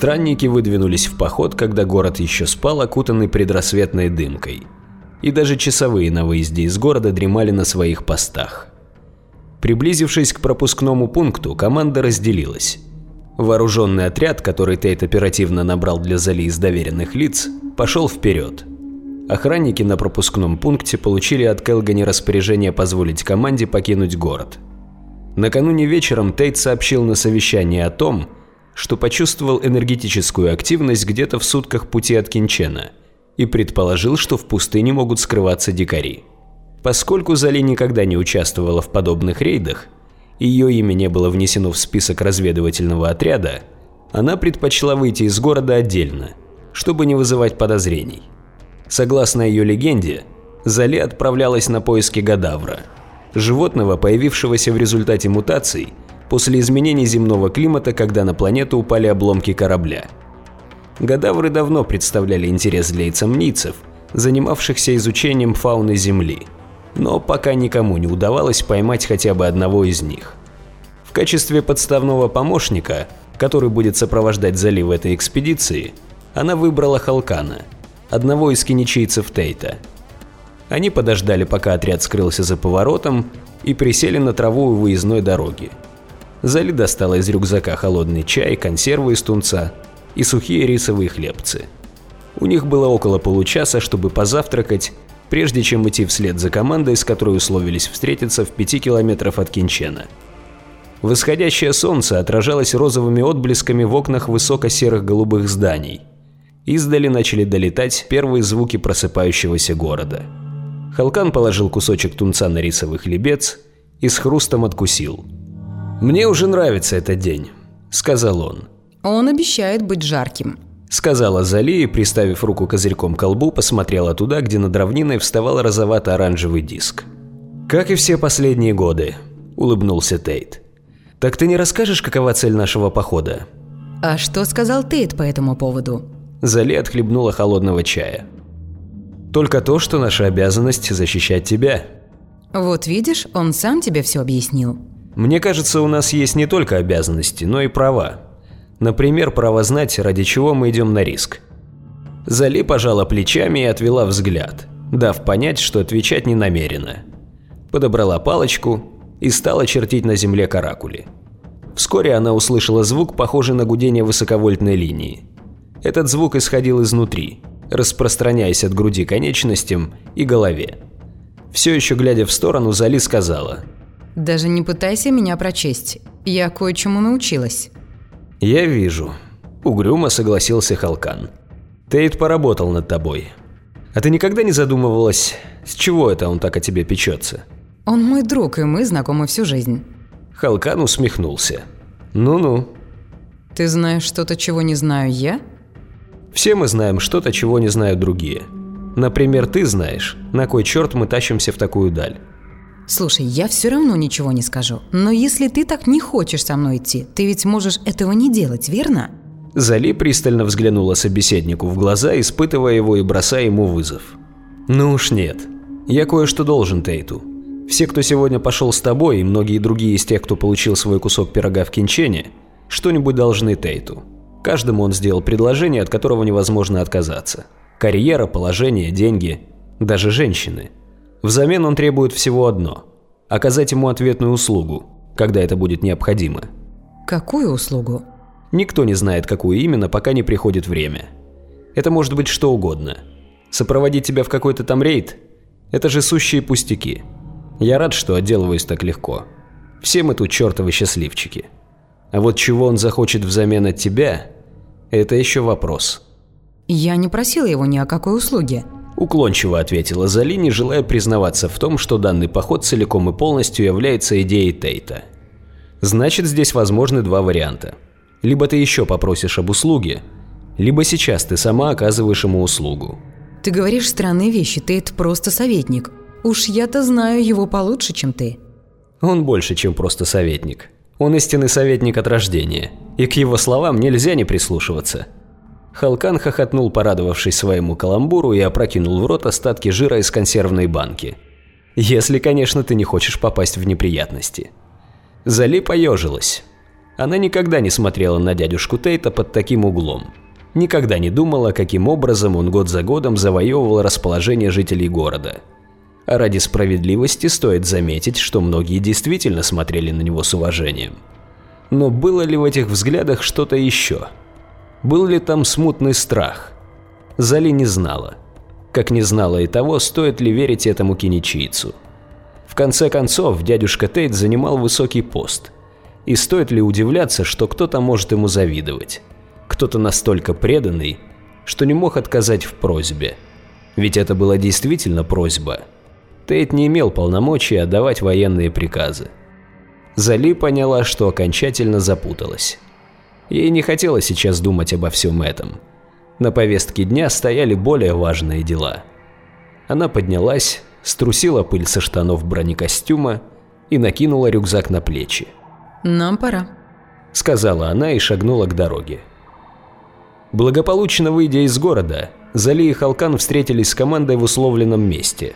Странники выдвинулись в поход, когда город еще спал, окутанный предрассветной дымкой. И даже часовые на выезде из города дремали на своих постах. Приблизившись к пропускному пункту, команда разделилась. Вооруженный отряд, который Тейт оперативно набрал для Зали из доверенных лиц, пошел вперед. Охранники на пропускном пункте получили от Келгани распоряжение позволить команде покинуть город. Накануне вечером Тейт сообщил на совещании о том, что почувствовал энергетическую активность где-то в сутках пути от Кинчена и предположил, что в пустыне могут скрываться дикари. Поскольку Зали никогда не участвовала в подобных рейдах, ее имя не было внесено в список разведывательного отряда, она предпочла выйти из города отдельно, чтобы не вызывать подозрений. Согласно ее легенде, Зали отправлялась на поиски Гадавра, животного, появившегося в результате мутаций после изменений земного климата, когда на планету упали обломки корабля. Гадавры давно представляли интерес для ицамнийцев, занимавшихся изучением фауны Земли – но пока никому не удавалось поймать хотя бы одного из них. В качестве подставного помощника, который будет сопровождать залив этой экспедиции, она выбрала Халкана, одного из киничийцев Тейта. Они подождали, пока отряд скрылся за поворотом, и присели на траву у выездной дороги. Зали достала из рюкзака холодный чай, консервы из тунца и сухие рисовые хлебцы. У них было около получаса, чтобы позавтракать прежде чем идти вслед за командой, с которой условились встретиться в пяти километров от Кинчена. Восходящее солнце отражалось розовыми отблесками в окнах высоко-серых голубых зданий. Издали начали долетать первые звуки просыпающегося города. Халкан положил кусочек тунца на рисовый хлебец и с хрустом откусил. «Мне уже нравится этот день», — сказал он. «Он обещает быть жарким», сказала Зали и, приставив руку козырьком к колбу, посмотрела туда, где над равниной вставал розовато-оранжевый диск. «Как и все последние годы», – улыбнулся Тейт. «Так ты не расскажешь, какова цель нашего похода?» «А что сказал Тейт по этому поводу?» Зали отхлебнула холодного чая. «Только то, что наша обязанность – защищать тебя». «Вот видишь, он сам тебе все объяснил». «Мне кажется, у нас есть не только обязанности, но и права», Например, право знать, ради чего мы идем на риск. Зали пожала плечами и отвела взгляд, дав понять, что отвечать не намерена. Подобрала палочку и стала чертить на земле каракули. Вскоре она услышала звук, похожий на гудение высоковольтной линии. Этот звук исходил изнутри, распространяясь от груди конечностям и голове. Все еще глядя в сторону, Зали сказала. «Даже не пытайся меня прочесть. Я кое-чему научилась». «Я вижу», – угрюмо согласился Халкан. «Тейт поработал над тобой. А ты никогда не задумывалась, с чего это он так о тебе печется?» «Он мой друг, и мы знакомы всю жизнь». Халкан усмехнулся. «Ну-ну». «Ты знаешь что-то, чего не знаю я?» «Все мы знаем что-то, чего не знают другие. Например, ты знаешь, на кой черт мы тащимся в такую даль. Слушай, я все равно ничего не скажу. Но если ты так не хочешь со мной идти, ты ведь можешь этого не делать, верно? Зали пристально взглянула собеседнику в глаза, испытывая его и бросая ему вызов. «Ну уж нет. Я кое-что должен Тейту. Все, кто сегодня пошел с тобой, и многие другие из тех, кто получил свой кусок пирога в Кинчене, что-нибудь должны Тейту. Каждому он сделал предложение, от которого невозможно отказаться. Карьера, положение, деньги, даже женщины – Взамен он требует всего одно – оказать ему ответную услугу, когда это будет необходимо. Какую услугу? Никто не знает, какую именно, пока не приходит время. Это может быть что угодно. Сопроводить тебя в какой-то там рейд – это же сущие пустяки. Я рад, что отделываюсь так легко. Все мы тут чертовы счастливчики. А вот чего он захочет взамен от тебя – это еще вопрос. Я не просила его ни о какой услуге. Уклончиво ответила Зали, не желая признаваться в том, что данный поход целиком и полностью является идеей Тейта. Значит, здесь возможны два варианта. Либо ты еще попросишь об услуге, либо сейчас ты сама оказываешь ему услугу. Ты говоришь странные вещи, Тейт просто советник. Уж я-то знаю его получше, чем ты. Он больше, чем просто советник. Он истинный советник от рождения, и к его словам нельзя не прислушиваться. Халкан хохотнул, порадовавшись своему каламбуру, и опрокинул в рот остатки жира из консервной банки. «Если, конечно, ты не хочешь попасть в неприятности». Зали поежилась. Она никогда не смотрела на дядюшку Тейта под таким углом. Никогда не думала, каким образом он год за годом завоевывал расположение жителей города. А ради справедливости стоит заметить, что многие действительно смотрели на него с уважением. Но было ли в этих взглядах что-то еще? Был ли там смутный страх? Зали не знала. Как не знала и того, стоит ли верить этому киничийцу. В конце концов, дядюшка Тейт занимал высокий пост. И стоит ли удивляться, что кто-то может ему завидовать? Кто-то настолько преданный, что не мог отказать в просьбе. Ведь это была действительно просьба. Тейт не имел полномочий отдавать военные приказы. Зали поняла, что окончательно запуталась. Ей не хотелось сейчас думать обо всем этом. На повестке дня стояли более важные дела. Она поднялась, струсила пыль со штанов бронекостюма и накинула рюкзак на плечи. «Нам пора», — сказала она и шагнула к дороге. Благополучно выйдя из города, Зали и Халкан встретились с командой в условленном месте.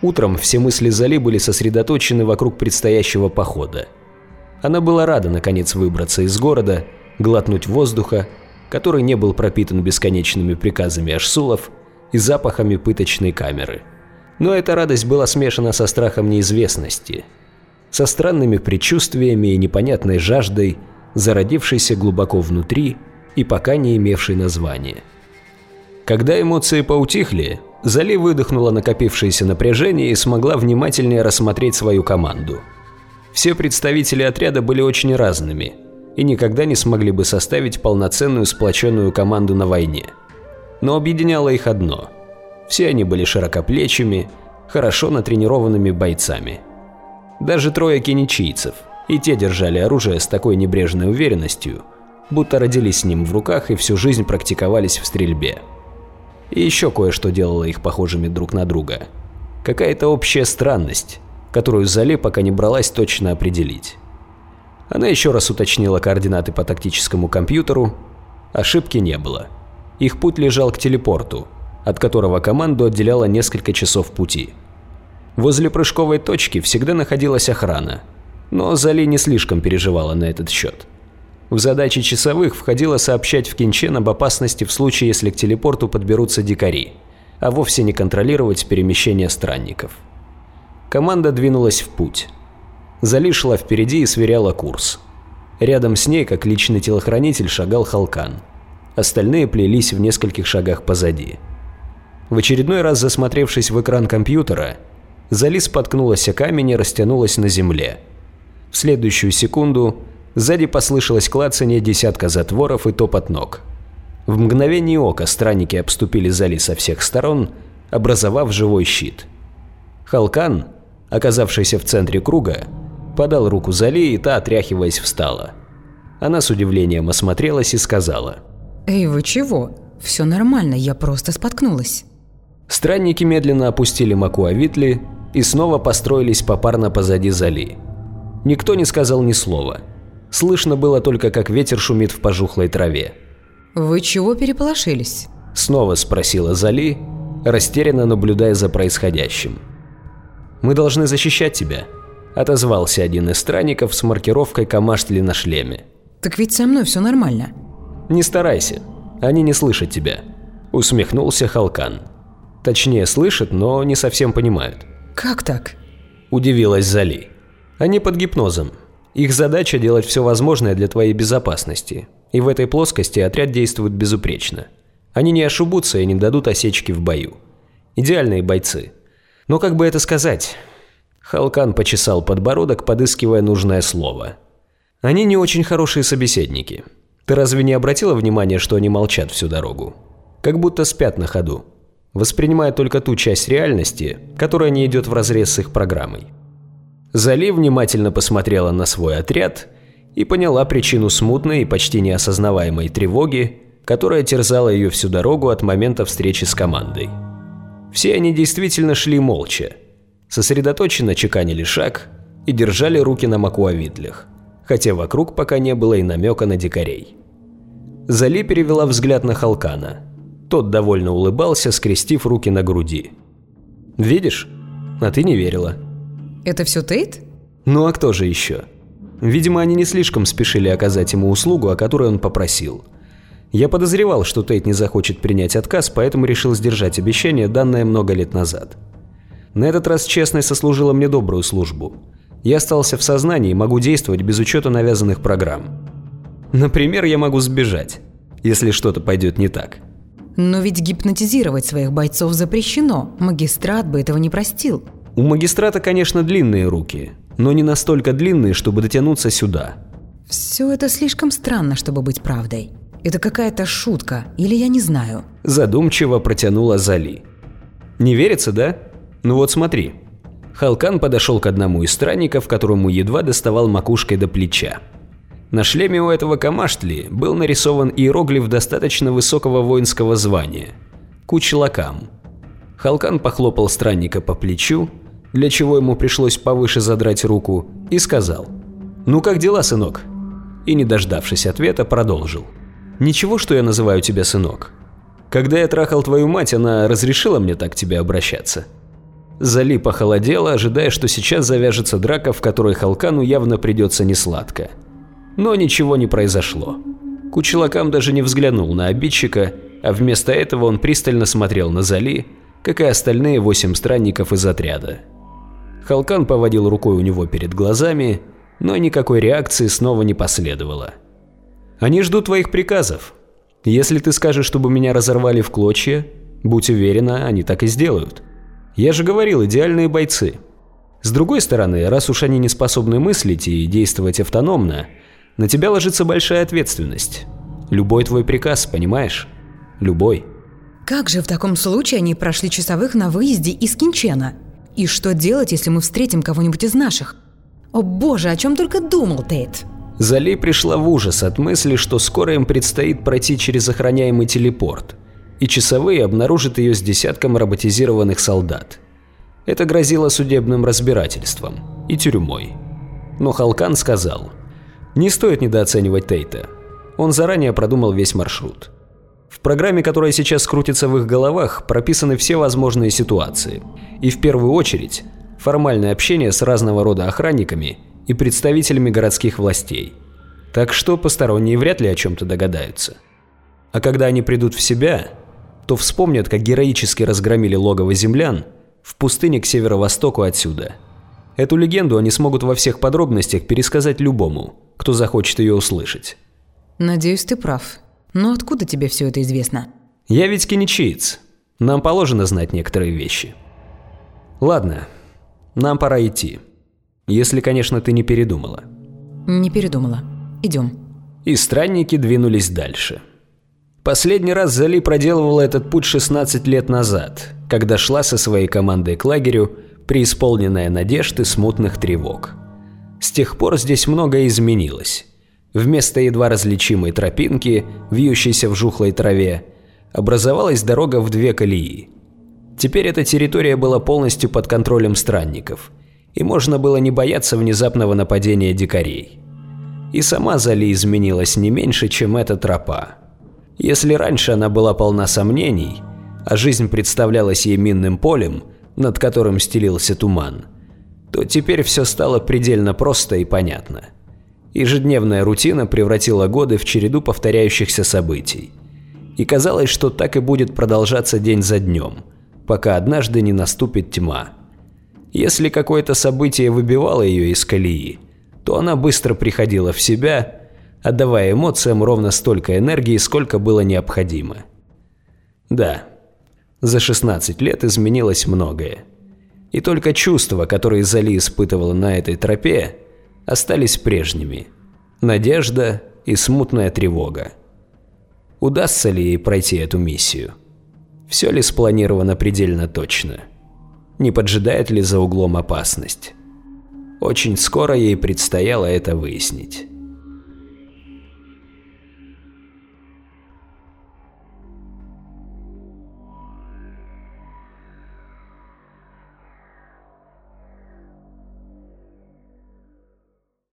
Утром все мысли Зали были сосредоточены вокруг предстоящего похода. Она была рада наконец выбраться из города, глотнуть воздуха, который не был пропитан бесконечными приказами Ашсулов и запахами пыточной камеры. Но эта радость была смешана со страхом неизвестности, со странными предчувствиями и непонятной жаждой, зародившейся глубоко внутри и пока не имевшей названия. Когда эмоции поутихли, Зали выдохнула накопившееся напряжение и смогла внимательнее рассмотреть свою команду. Все представители отряда были очень разными и никогда не смогли бы составить полноценную сплоченную команду на войне. Но объединяло их одно – все они были широкоплечими, хорошо натренированными бойцами. Даже трое кеничийцев, и те держали оружие с такой небрежной уверенностью, будто родились с ним в руках и всю жизнь практиковались в стрельбе. И еще кое-что делало их похожими друг на друга. Какая-то общая странность, которую Зале пока не бралась точно определить. Она еще раз уточнила координаты по тактическому компьютеру. Ошибки не было. Их путь лежал к телепорту, от которого команду отделяло несколько часов пути. Возле прыжковой точки всегда находилась охрана, но Зали не слишком переживала на этот счет. В задачи часовых входило сообщать в Кинчен об опасности в случае, если к телепорту подберутся дикари, а вовсе не контролировать перемещение странников. Команда двинулась в путь. Зали шла впереди и сверяла курс. Рядом с ней, как личный телохранитель, шагал Халкан. Остальные плелись в нескольких шагах позади. В очередной раз засмотревшись в экран компьютера, Зали споткнулась о камень и растянулась на земле. В следующую секунду сзади послышалось клацание десятка затворов и топот ног. В мгновение ока странники обступили Зали со всех сторон, образовав живой щит. Халкан, оказавшийся в центре круга, подал руку Зали, и та, отряхиваясь, встала. Она с удивлением осмотрелась и сказала. «Эй, вы чего? Все нормально, я просто споткнулась». Странники медленно опустили Макуавитли и снова построились попарно позади Зали. Никто не сказал ни слова. Слышно было только, как ветер шумит в пожухлой траве. «Вы чего переполошились?» Снова спросила Зали, растерянно наблюдая за происходящим. «Мы должны защищать тебя», – отозвался один из странников с маркировкой Камаштли на шлеме. «Так ведь со мной все нормально». «Не старайся, они не слышат тебя», – усмехнулся Халкан. Точнее, слышат, но не совсем понимают. «Как так?» – удивилась Зали. «Они под гипнозом. Их задача – делать все возможное для твоей безопасности. И в этой плоскости отряд действует безупречно. Они не ошибутся и не дадут осечки в бою. Идеальные бойцы. Но как бы это сказать?» Халкан почесал подбородок, подыскивая нужное слово. «Они не очень хорошие собеседники. Ты разве не обратила внимания, что они молчат всю дорогу? Как будто спят на ходу воспринимая только ту часть реальности, которая не идет вразрез с их программой. Зали внимательно посмотрела на свой отряд и поняла причину смутной и почти неосознаваемой тревоги, которая терзала ее всю дорогу от момента встречи с командой. Все они действительно шли молча, сосредоточенно чеканили шаг и держали руки на макуавидлях, хотя вокруг пока не было и намека на дикарей. Зали перевела взгляд на Халкана – тот довольно улыбался, скрестив руки на груди. «Видишь? А ты не верила». «Это все Тейт?» «Ну а кто же еще?» Видимо, они не слишком спешили оказать ему услугу, о которой он попросил. Я подозревал, что Тейт не захочет принять отказ, поэтому решил сдержать обещание, данное много лет назад. На этот раз честность сослужила мне добрую службу. Я остался в сознании и могу действовать без учета навязанных программ. Например, я могу сбежать, если что-то пойдет не так. Но ведь гипнотизировать своих бойцов запрещено. Магистрат бы этого не простил. У магистрата, конечно, длинные руки, но не настолько длинные, чтобы дотянуться сюда. Все это слишком странно, чтобы быть правдой. Это какая-то шутка, или я не знаю. Задумчиво протянула Зали. Не верится, да? Ну вот смотри. Халкан подошел к одному из странников, которому едва доставал макушкой до плеча. На шлеме у этого камаштли был нарисован иероглиф достаточно высокого воинского звания – Кучлакам. Халкан похлопал странника по плечу, для чего ему пришлось повыше задрать руку, и сказал «Ну как дела, сынок?» И, не дождавшись ответа, продолжил – Ничего, что я называю тебя сынок. Когда я трахал твою мать, она разрешила мне так к тебе обращаться. Зали похолодела, ожидая, что сейчас завяжется драка, в которой Халкану явно придется несладко. Но ничего не произошло. Кучелакам даже не взглянул на обидчика, а вместо этого он пристально смотрел на Зали, как и остальные восемь странников из отряда. Халкан поводил рукой у него перед глазами, но никакой реакции снова не последовало. Они ждут твоих приказов. Если ты скажешь, чтобы меня разорвали в клочья, будь уверена, они так и сделают. Я же говорил, идеальные бойцы. С другой стороны, раз уж они не способны мыслить и действовать автономно, на тебя ложится большая ответственность. Любой твой приказ, понимаешь? Любой. Как же в таком случае они прошли часовых на выезде из Кинчена? И что делать, если мы встретим кого-нибудь из наших? О боже, о чем только думал Тейт. Зали пришла в ужас от мысли, что скоро им предстоит пройти через охраняемый телепорт, и часовые обнаружат ее с десятком роботизированных солдат. Это грозило судебным разбирательством и тюрьмой. Но Халкан сказал, не стоит недооценивать Тейта. Он заранее продумал весь маршрут. В программе, которая сейчас крутится в их головах, прописаны все возможные ситуации. И в первую очередь, формальное общение с разного рода охранниками – и представителями городских властей. Так что посторонние вряд ли о чем-то догадаются. А когда они придут в себя, то вспомнят, как героически разгромили логово землян в пустыне к северо-востоку отсюда. Эту легенду они смогут во всех подробностях пересказать любому, кто захочет ее услышать. Надеюсь, ты прав. Но откуда тебе все это известно? Я ведь киничиец. Нам положено знать некоторые вещи. Ладно, нам пора идти. Если, конечно, ты не передумала. Не передумала. Идем. И странники двинулись дальше. Последний раз Зали проделывала этот путь 16 лет назад, когда шла со своей командой к лагерю, преисполненная надежд и смутных тревог. С тех пор здесь многое изменилось. Вместо едва различимой тропинки, вьющейся в жухлой траве, образовалась дорога в две колеи. Теперь эта территория была полностью под контролем странников – и можно было не бояться внезапного нападения дикарей. И сама Зали изменилась не меньше, чем эта тропа. Если раньше она была полна сомнений, а жизнь представлялась ей минным полем, над которым стелился туман, то теперь все стало предельно просто и понятно. Ежедневная рутина превратила годы в череду повторяющихся событий. И казалось, что так и будет продолжаться день за днем, пока однажды не наступит тьма. Если какое-то событие выбивало ее из колеи, то она быстро приходила в себя, отдавая эмоциям ровно столько энергии, сколько было необходимо. Да, за 16 лет изменилось многое. И только чувства, которые Зали испытывала на этой тропе, остались прежними. Надежда и смутная тревога. Удастся ли ей пройти эту миссию? Все ли спланировано предельно точно? не поджидает ли за углом опасность. Очень скоро ей предстояло это выяснить.